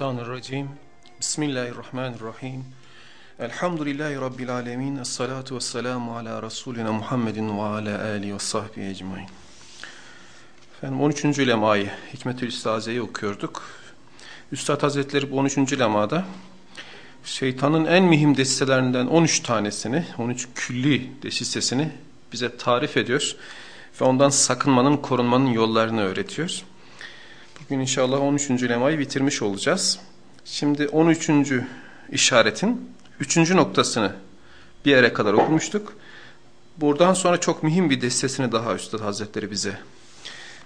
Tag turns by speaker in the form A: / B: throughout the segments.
A: Mineşşeytanirracim. Bismillahirrahmanirrahim. Elhamdülillahi Rabbil alemin. Esselatu vesselamu ala Resulina Muhammedin ve ala alihi ve sahbihi ecmain. Efendim 13. lemayı Hikmetül İstaze'yi okuyorduk. Üstad Hazretleri bu 13. lemada şeytanın en mühim desiselerinden 13 tanesini, 13 külli desisesini bize tarif ediyor ve ondan sakınmanın, korunmanın yollarını öğretiyor. Bugün inşallah 13. lemayı bitirmiş olacağız. Şimdi 13. işaretin 3. noktasını bir yere kadar okumuştuk. Buradan sonra çok mühim bir destesini daha Üstad Hazretleri bize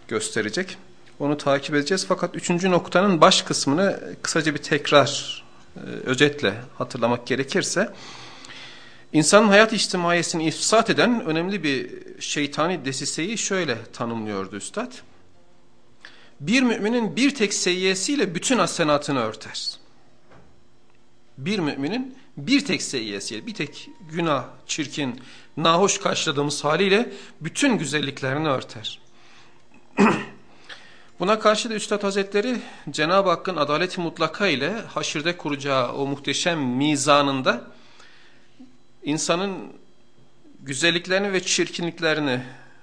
A: gösterecek. Onu takip edeceğiz. Fakat 3. noktanın baş kısmını kısaca bir tekrar, e, özetle hatırlamak gerekirse, insanın hayat içtimaiyesini ifsat eden önemli bir şeytani desiseyi şöyle tanımlıyordu Üstad bir müminin bir tek seyyesiyle bütün hasenatını örter. Bir müminin bir tek seyyesiyle, bir tek günah, çirkin, nahoş karşıladığımız haliyle bütün güzelliklerini örter. Buna karşı da Üstad Hazretleri Cenab-ı Hakk'ın adaleti mutlaka ile haşirde kuracağı o muhteşem mizanında insanın güzelliklerini ve çirkinliklerini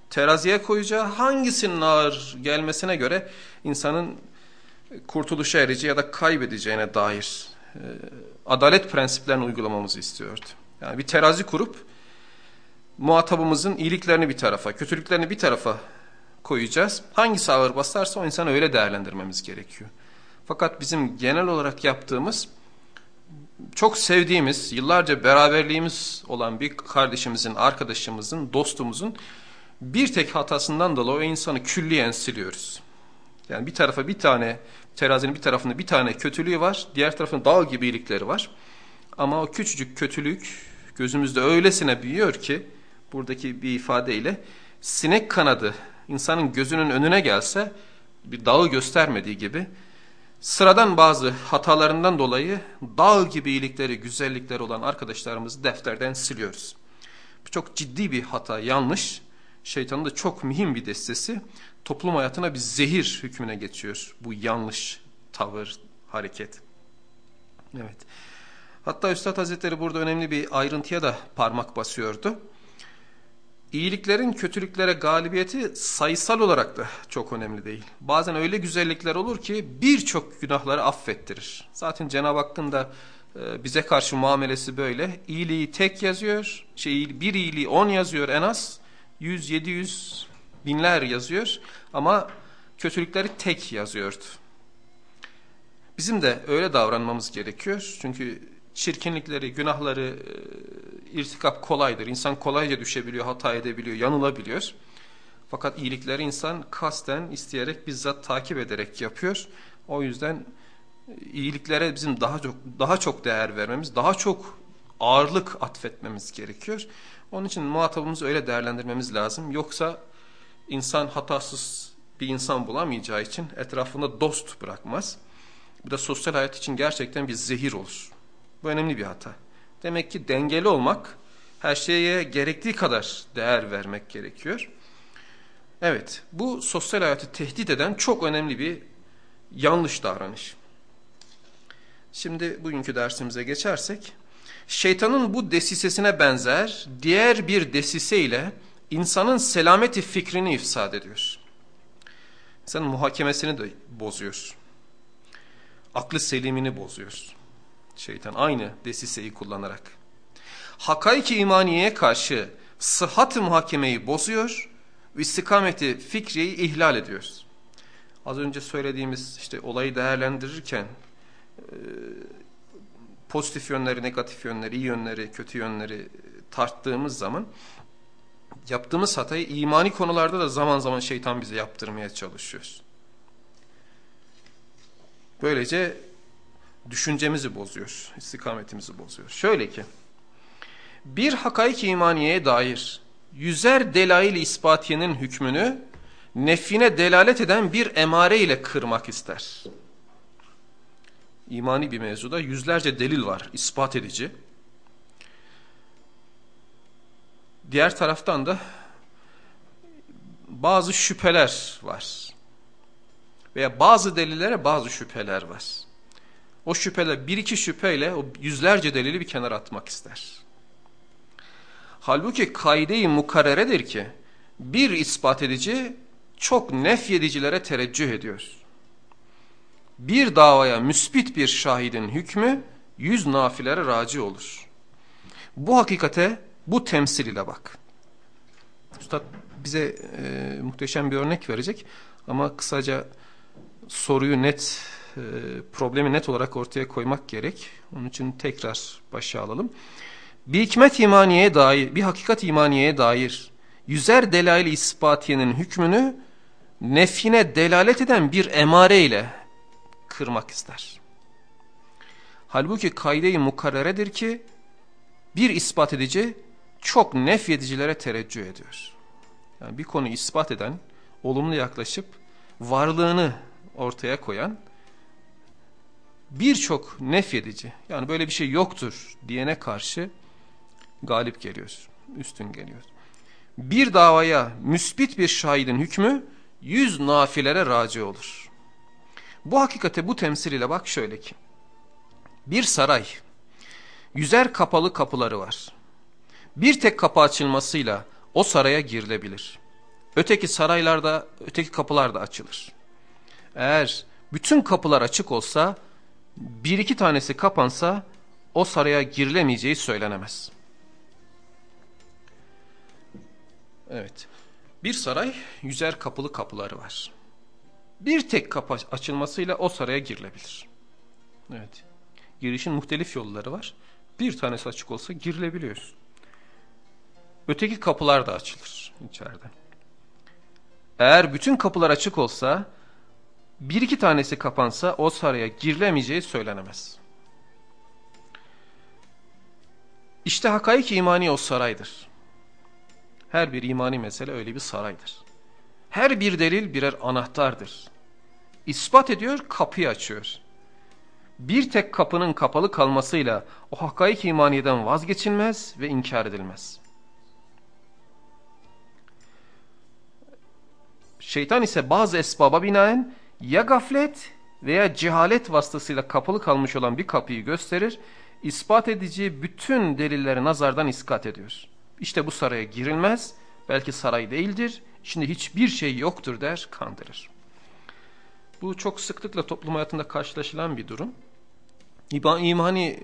A: teraziye koyacağı hangisinin ağır gelmesine göre insanın kurtuluşa ereceği ya da kaybedeceğine dair e, adalet prensiplerini uygulamamızı istiyordu. Yani bir terazi kurup muhatabımızın iyiliklerini bir tarafa, kötülüklerini bir tarafa koyacağız. Hangisi ağır basarsa o insanı öyle değerlendirmemiz gerekiyor. Fakat bizim genel olarak yaptığımız çok sevdiğimiz, yıllarca beraberliğimiz olan bir kardeşimizin, arkadaşımızın, dostumuzun bir tek hatasından dolayı o insanı külliyen siliyoruz. Yani bir tarafa bir tane terazinin bir tarafında bir tane kötülüğü var, diğer tarafında dağ gibi iyilikleri var. Ama o küçücük kötülük gözümüzde öylesine büyüyor ki buradaki bir ifadeyle sinek kanadı insanın gözünün önüne gelse bir dağı göstermediği gibi sıradan bazı hatalarından dolayı dağ gibi iyilikleri, güzellikleri olan arkadaşlarımızı defterden siliyoruz. Bu çok ciddi bir hata, yanlış şeytanın da çok mühim bir destesi toplum hayatına bir zehir hükmüne geçiyor. Bu yanlış tavır, hareket. Evet. Hatta Üstad Hazretleri burada önemli bir ayrıntıya da parmak basıyordu. İyiliklerin kötülüklere galibiyeti sayısal olarak da çok önemli değil. Bazen öyle güzellikler olur ki birçok günahları affettirir. Zaten Cenab-ı Hakk'ın da e, bize karşı muamelesi böyle. İyiliği tek yazıyor, şey, bir iyiliği on yazıyor en az. 100, 700 binler yazıyor ama kötülükleri tek yazıyordu. Bizim de öyle davranmamız gerekiyor. Çünkü çirkinlikleri, günahları e, irtikap kolaydır. İnsan kolayca düşebiliyor, hata edebiliyor, yanılabiliyor. Fakat iyilikleri insan kasten, isteyerek, bizzat takip ederek yapıyor. O yüzden e, iyiliklere bizim daha çok daha çok değer vermemiz, daha çok ağırlık atfetmemiz gerekiyor. Onun için muhatabımızı öyle değerlendirmemiz lazım. Yoksa insan hatasız bir insan bulamayacağı için etrafında dost bırakmaz. Bu da sosyal hayat için gerçekten bir zehir olur. Bu önemli bir hata. Demek ki dengeli olmak, her şeye gerektiği kadar değer vermek gerekiyor. Evet, bu sosyal hayatı tehdit eden çok önemli bir yanlış davranış. Şimdi bugünkü dersimize geçersek, şeytanın bu desisesine benzer diğer bir desise ile insanın selameti fikrini ifsad ediyor. İnsanın muhakemesini de bozuyor. Aklı selimini bozuyor. Şeytan aynı desiseyi kullanarak. Hakaiki imaniyeye karşı sıhhat-ı muhakemeyi bozuyor ve istikameti fikriyi ihlal ediyoruz. Az önce söylediğimiz işte olayı değerlendirirken pozitif yönleri, negatif yönleri, iyi yönleri, kötü yönleri tarttığımız zaman yaptığımız hatayı imani konularda da zaman zaman şeytan bize yaptırmaya çalışıyor. Böylece düşüncemizi bozuyor, istikametimizi bozuyor. Şöyle ki, bir hakaik imaniyeye dair yüzer delail-i ispatiyenin hükmünü nefine delalet eden bir emare ile kırmak ister. İmani bir mevzuda yüzlerce delil var ispat edici. Diğer taraftan da bazı şüpheler var. Veya bazı delillere bazı şüpheler var. O şüpheler bir iki şüpheyle o yüzlerce delili bir kenara atmak ister. Halbuki kaide-i mukarreredir ki bir ispat edici çok nefyedicilere tereccüh ediyor. Bir davaya müspit bir şahidin hükmü yüz nafilere raci olur. Bu hakikate bu temsil ile bak. Üstad bize e, muhteşem bir örnek verecek ama kısaca soruyu net, e, problemi net olarak ortaya koymak gerek. Onun için tekrar başa alalım. Bir hikmet imaniyeye dair, bir hakikat imaniyeye dair yüzer delail ispatiyenin hükmünü nefine delalet eden bir emare ile kırmak ister. Halbuki kaide-i mukarreredir ki bir ispat edici çok nefyedicilere tereccüh ediyor. Yani bir konuyu ispat eden, olumlu yaklaşıp varlığını ortaya koyan birçok nefyedici yani böyle bir şey yoktur diyene karşı galip geliyor, üstün geliyor. Bir davaya müsbit bir şahidin hükmü yüz nafilere raci olur. Bu hakikate bu temsil ile bak şöyle ki. Bir saray, yüzer kapalı kapıları var. Bir tek kapı açılmasıyla o saraya girilebilir. Öteki saraylarda, öteki kapılar da açılır. Eğer bütün kapılar açık olsa, bir iki tanesi kapansa o saraya girilemeyeceği söylenemez. Evet. Bir saray yüzer kapılı kapıları var. Bir tek kapı açılmasıyla o saraya girilebilir. Evet. Girişin muhtelif yolları var. Bir tanesi açık olsa girilebiliyor. Öteki kapılar da açılır içeriden. Eğer bütün kapılar açık olsa bir iki tanesi kapansa o saraya girilemeyeceği söylenemez. İşte hakaik imani o saraydır. Her bir imani mesele öyle bir saraydır. Her bir delil birer anahtardır. İspat ediyor, kapıyı açıyor. Bir tek kapının kapalı kalmasıyla o hakaik imaniyeden vazgeçilmez ve inkar edilmez. Şeytan ise bazı esbaba binaen ya gaflet veya cehalet vasıtasıyla kapalı kalmış olan bir kapıyı gösterir, ispat edici bütün delilleri nazardan iskat ediyor. İşte bu saraya girilmez, belki saray değildir, şimdi hiçbir şey yoktur der, kandırır. Bu çok sıklıkla toplum hayatında karşılaşılan bir durum. İmani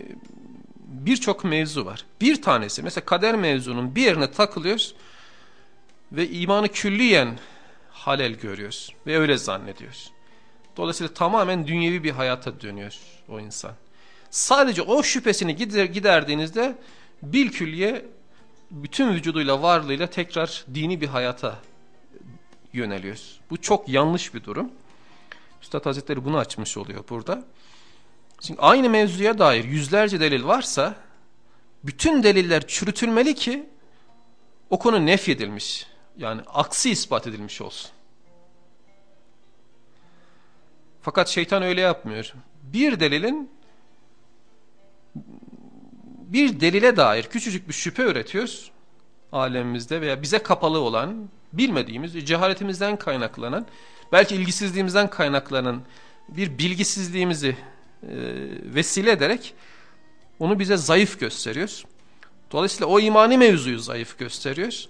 A: birçok mevzu var. Bir tanesi mesela kader mevzunun bir yerine takılıyor ve imanı külliyen halel görüyor ve öyle zannediyor. Dolayısıyla tamamen dünyevi bir hayata dönüyor o insan. Sadece o şüphesini gider, giderdiğinizde bilkülliye bütün vücuduyla varlığıyla tekrar dini bir hayata yöneliyor. Bu çok yanlış bir durum. Üstad Hazretleri bunu açmış oluyor burada. Şimdi aynı mevzuya dair yüzlerce delil varsa bütün deliller çürütülmeli ki o konu nefyedilmiş. Yani aksi ispat edilmiş olsun. Fakat şeytan öyle yapmıyor. Bir delilin bir delile dair küçücük bir şüphe üretiyoruz alemimizde veya bize kapalı olan, bilmediğimiz, cehaletimizden kaynaklanan, belki ilgisizliğimizden kaynaklanan bir bilgisizliğimizi e, vesile ederek onu bize zayıf gösteriyor. Dolayısıyla o imani mevzuyu zayıf gösteriyor.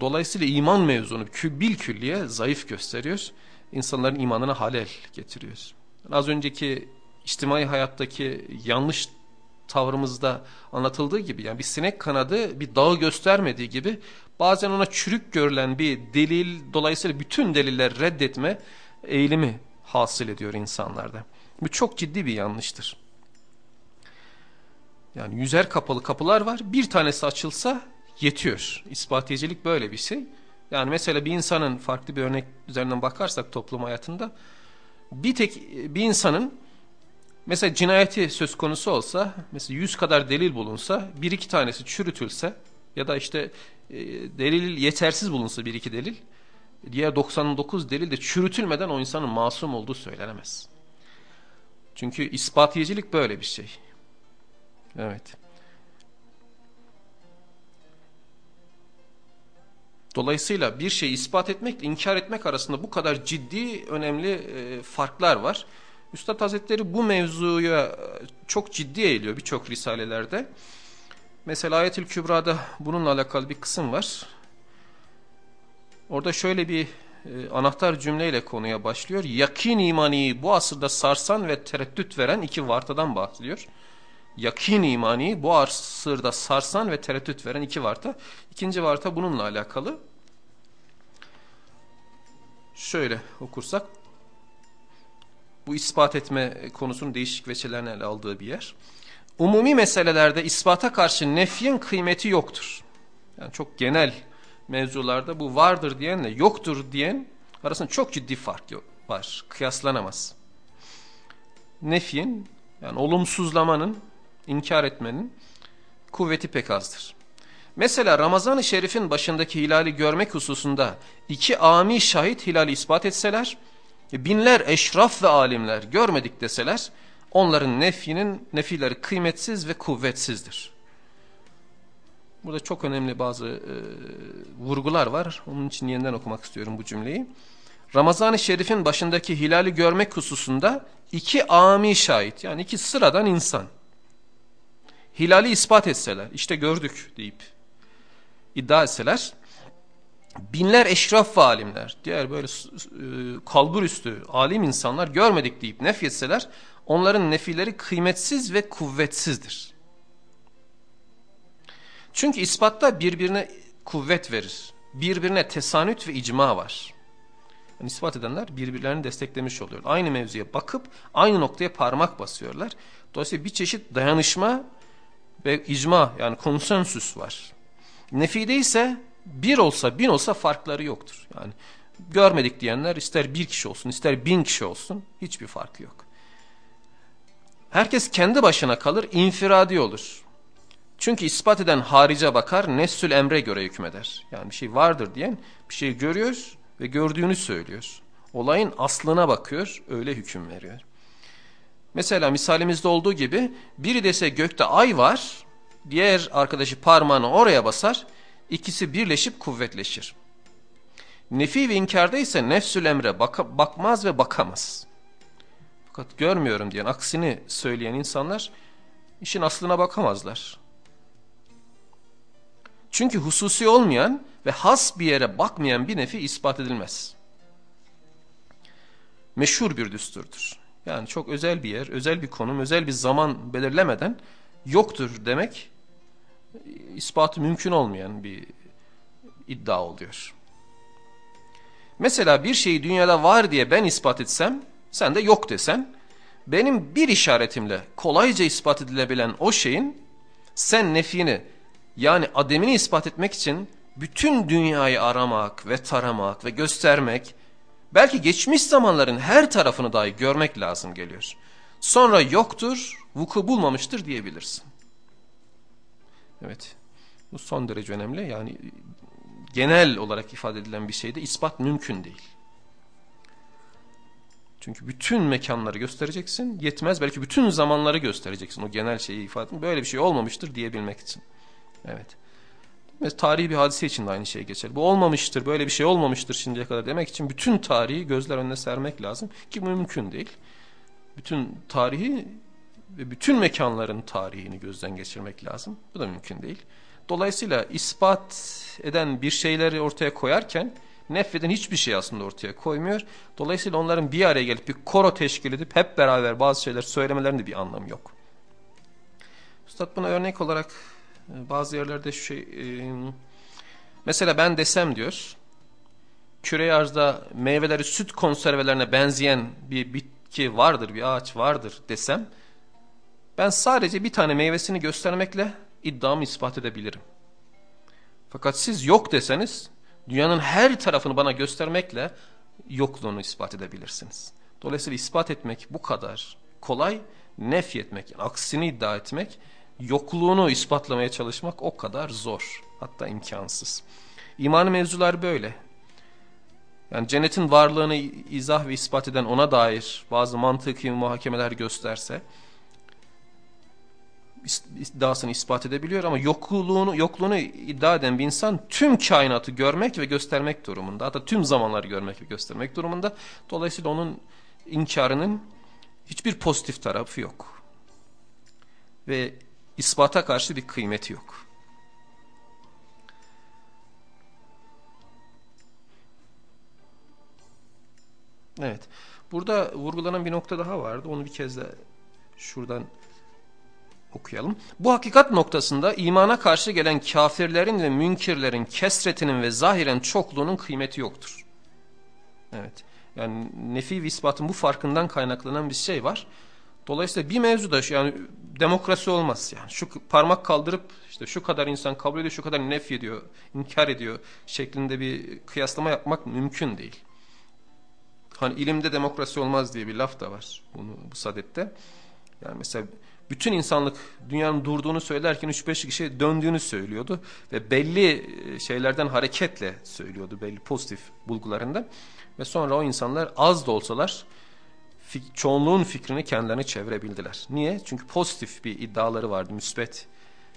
A: Dolayısıyla iman mevzunu bil külliye zayıf gösteriyor. İnsanların imanına halel getiriyor. Az önceki içtimai hayattaki yanlış tavrımızda anlatıldığı gibi yani bir sinek kanadı bir dağı göstermediği gibi bazen ona çürük görülen bir delil dolayısıyla bütün deliller reddetme eğilimi hasıl ediyor insanlarda. Bu çok ciddi bir yanlıştır. Yani yüzer kapalı kapılar var bir tanesi açılsa yetiyor. İspatiyecilik böyle bir şey. Yani mesela bir insanın farklı bir örnek üzerinden bakarsak toplum hayatında bir tek bir insanın Mesela cinayeti söz konusu olsa, mesela yüz kadar delil bulunsa, bir iki tanesi çürütülse ya da işte e, delil yetersiz bulunsa bir iki delil, diğer 99 delil de çürütülmeden o insanın masum olduğu söylenemez. Çünkü ispatiyecilik böyle bir şey. Evet. Dolayısıyla bir şeyi ispat etmekle inkar etmek arasında bu kadar ciddi, önemli e, farklar var. Üstad Hazretleri bu mevzuya e, çok ciddi eğiliyor birçok risalelerde. Mesela Ayetül Kübra'da bununla alakalı bir kısım var. Orada şöyle bir e, anahtar cümleyle konuya başlıyor. Yakin imani bu asırda sarsan ve tereddüt veren iki vartadan bahsediyor. Yakin imani bu asırda sarsan ve tereddüt veren iki varta. İkinci varta bununla alakalı. Şöyle okursak bu ispat etme konusunun değişik veçelerini ele aldığı bir yer. Umumi meselelerde ispata karşı nefyin kıymeti yoktur. Yani çok genel mevzularda bu vardır diyenle yoktur diyen arasında çok ciddi fark var. Kıyaslanamaz. Nefyin yani olumsuzlamanın, inkar etmenin kuvveti pek azdır. Mesela Ramazan-ı Şerif'in başındaki hilali görmek hususunda iki ami şahit hilali ispat etseler, binler eşraf ve alimler görmedik deseler, onların nefinin nefileri kıymetsiz ve kuvvetsizdir. Burada çok önemli bazı e, vurgular var. Onun için yeniden okumak istiyorum bu cümleyi. Ramazan-ı Şerif'in başındaki hilali görmek hususunda iki ami şahit yani iki sıradan insan hilali ispat etseler işte gördük deyip iddia etseler binler eşraf ve alimler diğer böyle e, kalbur üstü alim insanlar görmedik deyip nefyetseler onların nefileri kıymetsiz ve kuvvetsizdir. Çünkü ispatta birbirine kuvvet verir. Birbirine tesanüt ve icma var. Yani ispat edenler birbirlerini desteklemiş oluyor. Aynı mevzuya bakıp aynı noktaya parmak basıyorlar. Dolayısıyla bir çeşit dayanışma ve icma yani konsensüs var. Nefide ise bir olsa bin olsa farkları yoktur. Yani görmedik diyenler ister bir kişi olsun ister bin kişi olsun hiçbir farkı yok. Herkes kendi başına kalır infiradi olur. Çünkü ispat eden harice bakar nessül emre göre hükmeder. Yani bir şey vardır diyen bir şey görüyor ve gördüğünü söylüyor. Olayın aslına bakıyor öyle hüküm veriyor. Mesela misalimizde olduğu gibi biri dese gökte ay var diğer arkadaşı parmağını oraya basar ikisi birleşip kuvvetleşir. Nefi ve inkarda ise nefsül emre baka, bakmaz ve bakamaz. Fakat görmüyorum diyen aksini söyleyen insanlar işin aslına bakamazlar. Çünkü hususi olmayan ve has bir yere bakmayan bir nefi ispat edilmez. Meşhur bir düsturdur. Yani çok özel bir yer, özel bir konum, özel bir zaman belirlemeden yoktur demek ispatı mümkün olmayan bir iddia oluyor. Mesela bir şeyi dünyada var diye ben ispat etsem, sen de yok desen, benim bir işaretimle kolayca ispat edilebilen o şeyin sen nefini yani ademini ispat etmek için bütün dünyayı aramak ve taramak ve göstermek, belki geçmiş zamanların her tarafını dahi görmek lazım geliyor. Sonra yoktur, vuku bulmamıştır diyebilirsin. Evet, bu son derece önemli. Yani genel olarak ifade edilen bir şeyde ispat mümkün değil. Çünkü bütün mekanları göstereceksin, yetmez belki bütün zamanları göstereceksin o genel şeyi ifade Böyle bir şey olmamıştır diyebilmek için. Evet. Mesela tarihi bir hadise için de aynı şey geçer. Bu olmamıştır, böyle bir şey olmamıştır şimdiye kadar demek için bütün tarihi gözler önüne sermek lazım ki bu mümkün değil. Bütün tarihi ve bütün mekanların tarihini gözden geçirmek lazım. Bu da mümkün değil. Dolayısıyla ispat eden bir şeyleri ortaya koyarken nefreden hiçbir şey aslında ortaya koymuyor. Dolayısıyla onların bir araya gelip bir koro teşkil edip hep beraber bazı şeyler söylemelerinde bir anlamı yok. Üstad buna örnek olarak ee, bazı yerlerde şu şey e, mesela ben desem diyor küre arzda meyveleri süt konservelerine benzeyen bir bitki vardır bir ağaç vardır desem ben sadece bir tane meyvesini göstermekle iddiamı ispat edebilirim. Fakat siz yok deseniz dünyanın her tarafını bana göstermekle yokluğunu ispat edebilirsiniz. Dolayısıyla ispat etmek bu kadar kolay, nef etmek, yani aksini iddia etmek yokluğunu ispatlamaya çalışmak o kadar zor. Hatta imkansız. İmanı mevzular böyle. Yani cennetin varlığını izah ve ispat eden ona dair bazı mantıki muhakemeler gösterse iddiasını ispat edebiliyor ama yokluğunu, yokluğunu iddia eden bir insan tüm kainatı görmek ve göstermek durumunda. Hatta tüm zamanları görmek ve göstermek durumunda. Dolayısıyla onun inkarının hiçbir pozitif tarafı yok. Ve ispata karşı bir kıymeti yok. Evet. Burada vurgulanan bir nokta daha vardı. Onu bir kez de şuradan okuyalım. Bu hakikat noktasında imana karşı gelen kafirlerin ve münkirlerin kesretinin ve zahiren çokluğunun kıymeti yoktur. Evet. Yani nefi ve ispatın bu farkından kaynaklanan bir şey var. Dolayısıyla bir mevzuda yani demokrasi olmaz yani. Şu parmak kaldırıp işte şu kadar insan kabul ediyor, şu kadar nef ediyor, inkar ediyor şeklinde bir kıyaslama yapmak mümkün değil. Hani ilimde demokrasi olmaz diye bir laf da var bunu bu sadette. Yani mesela bütün insanlık dünyanın durduğunu söylerken 3-5 kişi döndüğünü söylüyordu ve belli e, şeylerden hareketle söylüyordu belli pozitif bulgularında ve sonra o insanlar az da olsalar çoğunluğun fikrini kendilerine çevirebildiler. Niye? Çünkü pozitif bir iddiaları vardı, müsbet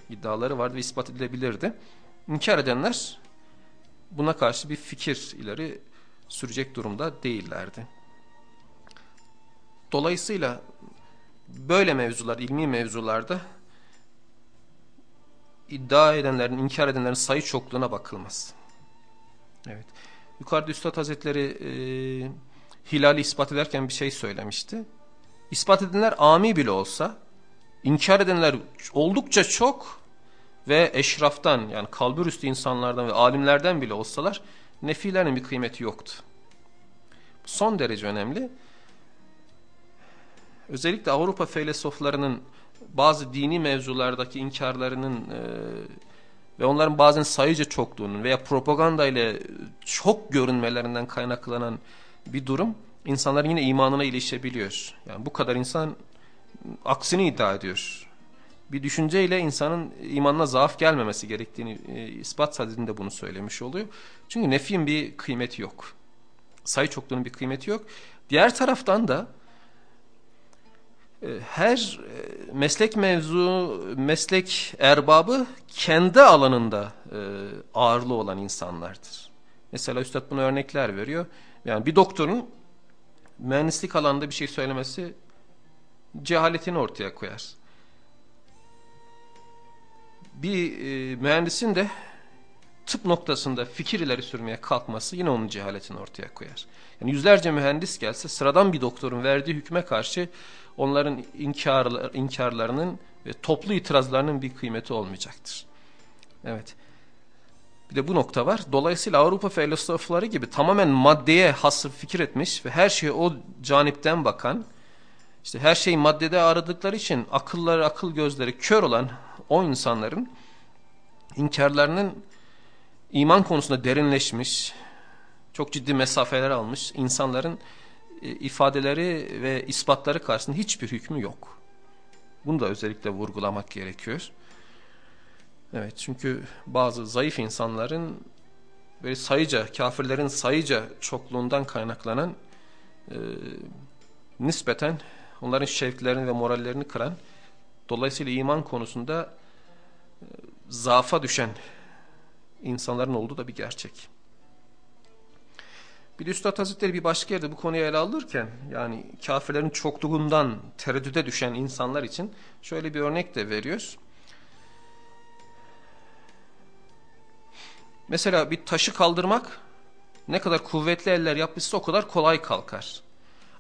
A: iddiaları vardı ve ispat edilebilirdi. İnkar edenler buna karşı bir fikir ileri sürecek durumda değillerdi. Dolayısıyla böyle mevzular, ilmi mevzularda iddia edenlerin, inkar edenlerin sayı çokluğuna bakılmaz. Evet. Yukarıda Üstad Hazretleri e, hilali ispat ederken bir şey söylemişti. İspat edenler ami bile olsa, inkar edenler oldukça çok ve eşraftan yani kalbur üstü insanlardan ve alimlerden bile olsalar nefilerin bir kıymeti yoktu. Son derece önemli. Özellikle Avrupa filozoflarının bazı dini mevzulardaki inkarlarının e, ve onların bazen sayıca çokluğunun veya propaganda ile çok görünmelerinden kaynaklanan bir durum insanların yine imanına ilişebiliyor. Yani bu kadar insan aksini iddia ediyor. Bir düşünceyle insanın imanına zaaf gelmemesi gerektiğini e, ispat sadedinde bunu söylemiş oluyor. Çünkü nefin bir kıymeti yok. Sayı çokluğunun bir kıymeti yok. Diğer taraftan da her e, meslek mevzu, meslek erbabı kendi alanında e, ağırlığı olan insanlardır. Mesela Üstad buna örnekler veriyor. Yani bir doktorun mühendislik alanında bir şey söylemesi cehaletini ortaya koyar. Bir mühendisin de tıp noktasında fikir ileri sürmeye kalkması yine onun cehaletini ortaya koyar. Yani yüzlerce mühendis gelse sıradan bir doktorun verdiği hükme karşı onların inkarlar, inkarlarının ve toplu itirazlarının bir kıymeti olmayacaktır. Evet. Bir de bu nokta var. Dolayısıyla Avrupa filozofları gibi tamamen maddeye hasır fikir etmiş ve her şeye o canipten bakan, işte her şeyi maddede aradıkları için akılları, akıl gözleri kör olan o insanların inkarlarının iman konusunda derinleşmiş, çok ciddi mesafeler almış insanların e, ifadeleri ve ispatları karşısında hiçbir hükmü yok. Bunu da özellikle vurgulamak gerekiyor. Evet çünkü bazı zayıf insanların böyle sayıca, kafirlerin sayıca çokluğundan kaynaklanan e, nispeten onların şevklerini ve morallerini kıran, dolayısıyla iman konusunda e, zaafa düşen insanların olduğu da bir gerçek. Bir Üstad Hazretleri bir başka yerde bu konuyu ele alırken yani kafirlerin çokluğundan tereddüde düşen insanlar için şöyle bir örnek de veriyor. Mesela bir taşı kaldırmak ne kadar kuvvetli eller yapmışsa o kadar kolay kalkar.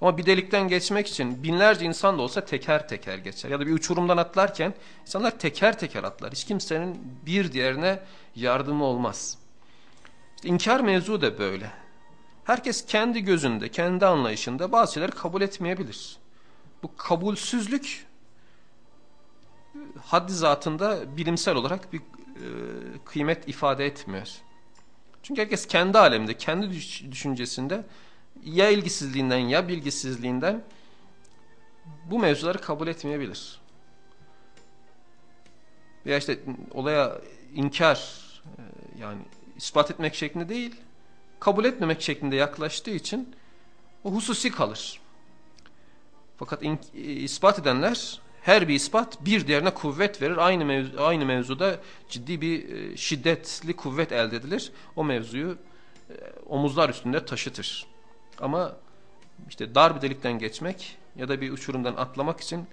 A: Ama bir delikten geçmek için binlerce insan da olsa teker teker geçer. Ya da bir uçurumdan atlarken insanlar teker teker atlar. Hiç kimsenin bir diğerine yardımı olmaz. İşte inkar mevzu da böyle. Herkes kendi gözünde, kendi anlayışında bazı şeyleri kabul etmeyebilir. Bu kabulsüzlük haddi zatında bilimsel olarak bir e, kıymet ifade etmiyor. Çünkü herkes kendi alemde, kendi düşüncesinde ya ilgisizliğinden ya bilgisizliğinden bu mevzuları kabul etmeyebilir. Veya işte olaya inkar e, yani ispat etmek şeklinde değil kabul etmemek şeklinde yaklaştığı için o hususi kalır. Fakat in, ispat edenler her bir ispat bir diğerine kuvvet verir. Aynı mevzu, aynı mevzuda ciddi bir e, şiddetli kuvvet elde edilir. O mevzuyu e, omuzlar üstünde taşıtır. Ama işte dar bir delikten geçmek ya da bir uçurumdan atlamak için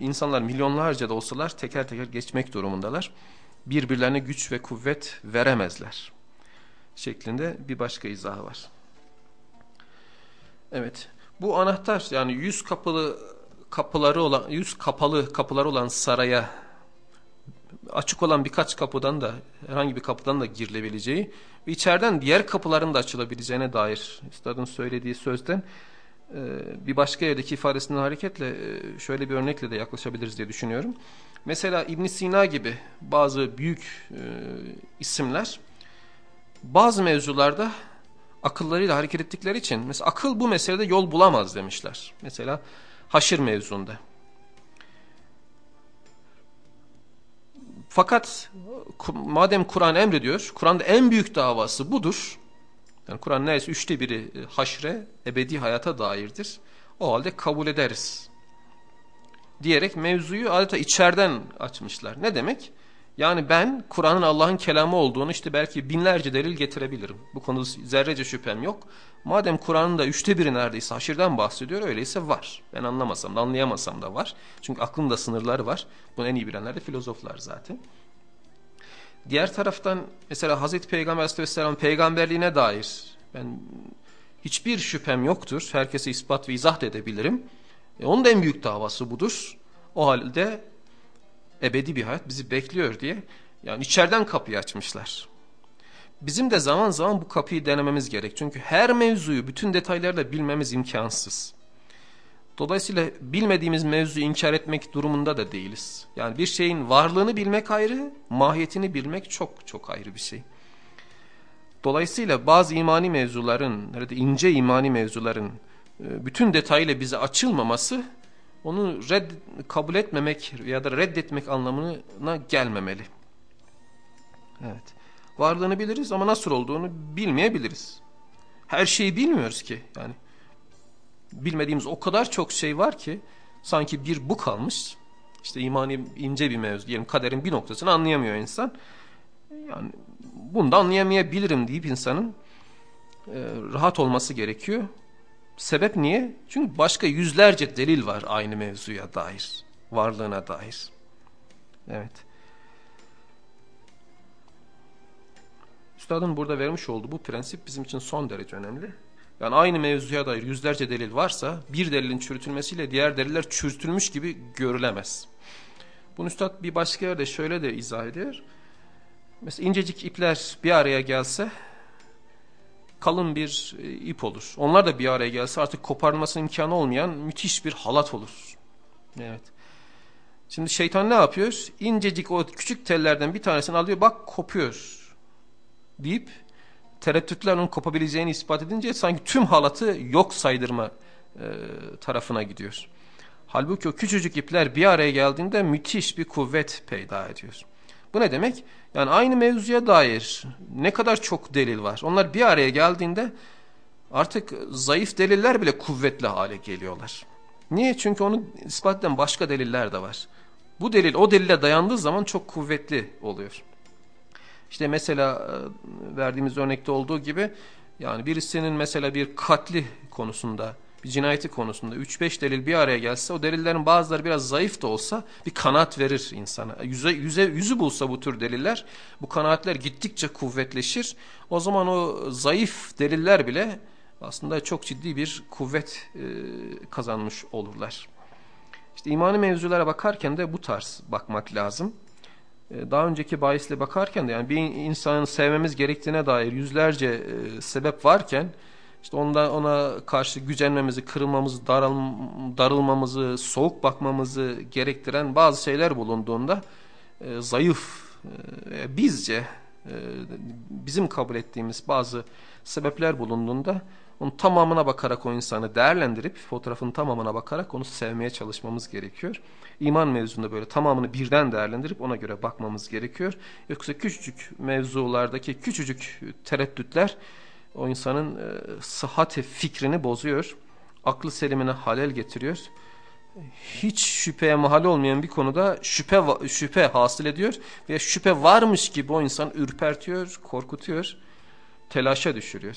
A: insanlar milyonlarca da olsalar teker teker geçmek durumundalar. Birbirlerine güç ve kuvvet veremezler. Şeklinde bir başka izahı var. Evet. Bu anahtar yani yüz kapılı kapıları olan yüz kapalı kapıları olan saraya açık olan birkaç kapıdan da herhangi bir kapıdan da girilebileceği ve içeriden diğer kapıların da açılabileceğine dair üstadın söylediği sözden e, bir başka yerdeki ifadesinden hareketle e, şöyle bir örnekle de yaklaşabiliriz diye düşünüyorum. Mesela İbn Sina gibi bazı büyük e, isimler bazı mevzularda akıllarıyla hareket ettikleri için mesela akıl bu meselede yol bulamaz demişler. Mesela haşir mevzunda. Fakat madem Kur'an emrediyor, Kur'an'da en büyük davası budur. Yani Kur'an neredeyse üçte biri e, haşre, ebedi hayata dairdir. O halde kabul ederiz. Diyerek mevzuyu adeta içeriden açmışlar. Ne demek? Yani ben Kur'an'ın Allah'ın kelamı olduğunu işte belki binlerce delil getirebilirim. Bu konuda zerrece şüphem yok. Madem Kur'an'ın da üçte biri neredeyse haşirden bahsediyor öyleyse var. Ben anlamasam da anlayamasam da var. Çünkü aklımda sınırları var. Bunu en iyi bilenler de filozoflar zaten. Diğer taraftan mesela Hazreti Peygamber Aleyhisselam peygamberliğine dair ben hiçbir şüphem yoktur. Herkese ispat ve izah edebilirim. E, onun da en büyük davası budur. O halde ebedi bir hayat bizi bekliyor diye yani içeriden kapıyı açmışlar. Bizim de zaman zaman bu kapıyı denememiz gerek. Çünkü her mevzuyu bütün detaylarla bilmemiz imkansız. Dolayısıyla bilmediğimiz mevzuyu inkar etmek durumunda da değiliz. Yani bir şeyin varlığını bilmek ayrı, mahiyetini bilmek çok çok ayrı bir şey. Dolayısıyla bazı imani mevzuların, nerede ince imani mevzuların e, bütün detayıyla bize açılmaması onu red, kabul etmemek ya da reddetmek anlamına gelmemeli. Evet. Varlığını biliriz ama nasıl olduğunu bilmeyebiliriz. Her şeyi bilmiyoruz ki. Yani bilmediğimiz o kadar çok şey var ki sanki bir bu kalmış. İşte imani ince bir mevzu diyelim kaderin bir noktasını anlayamıyor insan. Yani bunu da anlayamayabilirim deyip insanın e, rahat olması gerekiyor. Sebep niye? Çünkü başka yüzlerce delil var aynı mevzuya dair, varlığına dair. Evet. Üstadın burada vermiş olduğu bu prensip bizim için son derece önemli. Yani aynı mevzuya dair yüzlerce delil varsa bir delilin çürütülmesiyle diğer deliller çürütülmüş gibi görülemez. Bunu üstad bir başka yerde şöyle de izah ediyor. Mesela incecik ipler bir araya gelse kalın bir e, ip olur. Onlar da bir araya gelse artık koparılması imkanı olmayan müthiş bir halat olur. Evet. Şimdi şeytan ne yapıyor? İncecik o küçük tellerden bir tanesini alıyor bak kopuyor deyip tereddütler onun kopabileceğini ispat edince sanki tüm halatı yok saydırma e, tarafına gidiyor. Halbuki o küçücük ipler bir araya geldiğinde müthiş bir kuvvet peyda ediyor. Bu ne demek? Yani aynı mevzuya dair ne kadar çok delil var. Onlar bir araya geldiğinde artık zayıf deliller bile kuvvetli hale geliyorlar. Niye? Çünkü onu ispat eden başka deliller de var. Bu delil o delile dayandığı zaman çok kuvvetli oluyor. İşte mesela e, verdiğimiz örnekte olduğu gibi yani birisinin mesela bir katli konusunda bir cinayeti konusunda 3-5 delil bir araya gelse o delillerin bazıları biraz zayıf da olsa bir kanat verir insana. Yüze, yüze, yüzü bulsa bu tür deliller bu kanaatler gittikçe kuvvetleşir. O zaman o zayıf deliller bile aslında çok ciddi bir kuvvet e, kazanmış olurlar. İşte imani mevzulara bakarken de bu tarz bakmak lazım. E, daha önceki bahisle bakarken de yani bir insanın sevmemiz gerektiğine dair yüzlerce e, sebep varken işte onda ona karşı gücenmemizi, kırılmamızı, darıl, darılmamızı, soğuk bakmamızı gerektiren bazı şeyler bulunduğunda e, zayıf, e, bizce e, bizim kabul ettiğimiz bazı sebepler bulunduğunda onun tamamına bakarak o insanı değerlendirip fotoğrafın tamamına bakarak onu sevmeye çalışmamız gerekiyor. İman mevzunda böyle tamamını birden değerlendirip ona göre bakmamız gerekiyor. Yoksa küçücük mevzulardaki küçücük tereddütler o insanın e, sıhhat fikrini bozuyor. Aklı selimine halel getiriyor. Hiç şüpheye mahal olmayan bir konuda şüphe şüphe hasıl ediyor ve şüphe varmış gibi o insan ürpertiyor, korkutuyor, telaşa düşürüyor.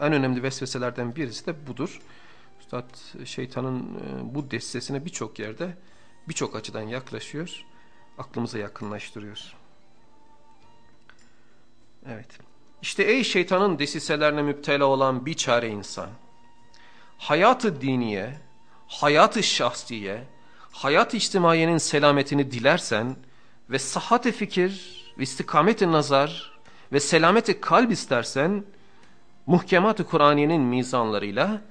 A: En önemli vesveselerden birisi de budur. Üstad şeytanın e, bu destesine birçok yerde birçok açıdan yaklaşıyor, aklımıza yakınlaştırıyor. Evet. İşte ey şeytanın desiselerine müptela olan bir çare insan. Hayatı diniye, hayatı şahsiye, hayat içtimaiyenin selametini dilersen ve sahat-ı fikir ve istikamet-i nazar ve selamet-i kalp istersen muhkemat-ı Kur'aniyenin mizanlarıyla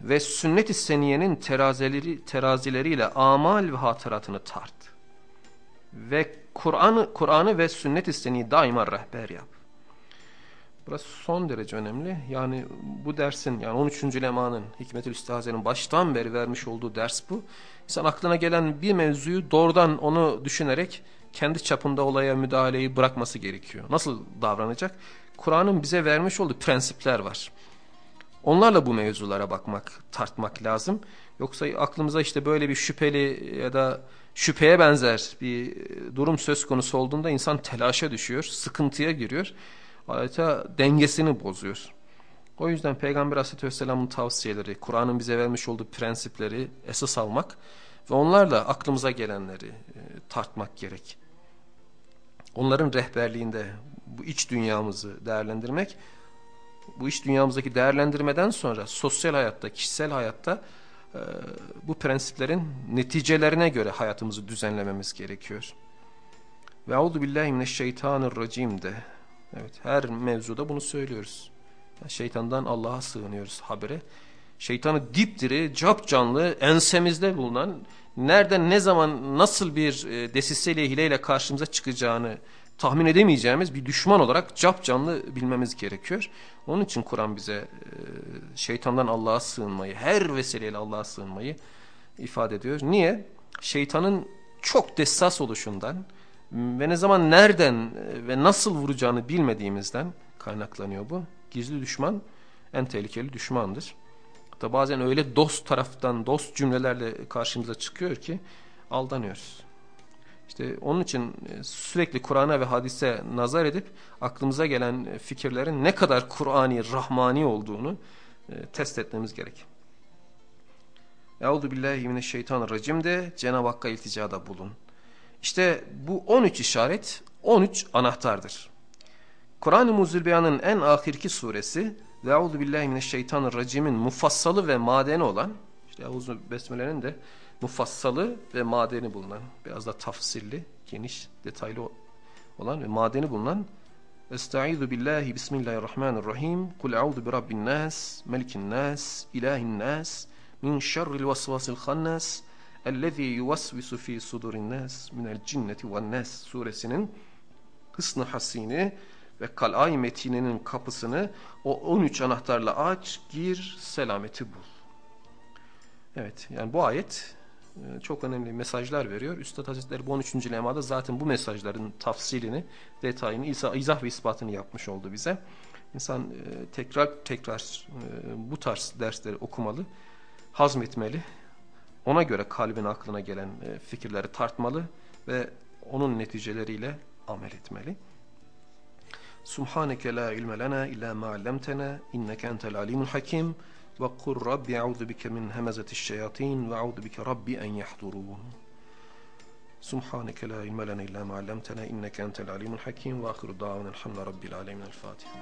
A: ve sünnet-i seniyenin terazileri, terazileriyle amal ve hatıratını tart. Ve Kur'an'ı Kur'an'ı ve sünnet-i seniyi daima rehber yap. Burası son derece önemli. Yani bu dersin yani 13. lemanın Hikmetül Üstaze'nin baştan beri vermiş olduğu ders bu. İnsan aklına gelen bir mevzuyu doğrudan onu düşünerek kendi çapında olaya müdahaleyi bırakması gerekiyor. Nasıl davranacak? Kur'an'ın bize vermiş olduğu prensipler var. Onlarla bu mevzulara bakmak, tartmak lazım. Yoksa aklımıza işte böyle bir şüpheli ya da şüpheye benzer bir durum söz konusu olduğunda insan telaşa düşüyor, sıkıntıya giriyor. Adeta dengesini bozuyor. O yüzden Peygamber Aleyhisselam'ın tavsiyeleri, Kur'an'ın bize vermiş olduğu prensipleri esas almak ve onlarla aklımıza gelenleri e, tartmak gerek. Onların rehberliğinde bu iç dünyamızı değerlendirmek bu iş dünyamızdaki değerlendirmeden sonra sosyal hayatta, kişisel hayatta e, bu prensiplerin neticelerine göre hayatımızı düzenlememiz gerekiyor. Ve auzu billahi mineşşeytanirracim de. Evet, her mevzuda bunu söylüyoruz. Şeytandan Allah'a sığınıyoruz habere. Şeytanı dipdiri, cap canlı, ensemizde bulunan, nereden ne zaman nasıl bir e, desiseyle, hileyle karşımıza çıkacağını tahmin edemeyeceğimiz bir düşman olarak cap canlı bilmemiz gerekiyor. Onun için Kur'an bize e, şeytandan Allah'a sığınmayı, her vesileyle Allah'a sığınmayı ifade ediyor. Niye? Şeytanın çok dessas oluşundan ve ne zaman nereden e, ve nasıl vuracağını bilmediğimizden kaynaklanıyor bu. Gizli düşman en tehlikeli düşmandır. Hatta bazen öyle dost taraftan dost cümlelerle karşımıza çıkıyor ki aldanıyoruz. İşte onun için e, sürekli Kur'an'a ve hadise nazar edip aklımıza gelen fikirlerin ne kadar Kur'ani, Rahmani olduğunu e, test etmemiz gerek. Euzu billahi mineşşeytanirracim de Cenab-ı Hakk'a ilticada bulun. İşte bu 13 işaret 13 anahtardır. Kur'an-ı Muzilbeyan'ın en ahirki suresi ve Euzu billahi mineşşeytanirracim'in mufassalı ve madeni olan işte Euzu Besmele'nin de mufassalı ve madeni bulunan, biraz da tafsilli, geniş, detaylı olan ve madeni bulunan Estaizu billahi bismillahirrahmanirrahim Kul a'udhu bi rabbin nas, melikin nas, ilahin nas min şerril vasvasil khannas yuvasvisu fî sudurin nas minel cinneti ven nas suresinin hısn hasini ve kalay metininin kapısını o 13 anahtarla aç, gir, selameti bul. Evet yani bu ayet e, çok önemli mesajlar veriyor. Üstad Hazretleri bu 13. lemada zaten bu mesajların tafsilini, detayını, izah ve ispatını yapmış oldu bize. İnsan e, tekrar tekrar e, bu tarz dersleri okumalı, hazmetmeli. Ona göre kalbin aklına gelen e, fikirleri tartmalı ve onun neticeleriyle amel etmeli. Subhaneke la ilme lena illa ma allamtana inneke entel alimul hakim ve kur rabbi a'udhu bike min hemezetiş şeyatin ve a'udhu bike rabbi en yahdurun. Subhaneke la ilme lena illa ma allamtana inneke entel alimul hakim ve ahiru davana elhamdülillahi rabbil alamin el Fatiha.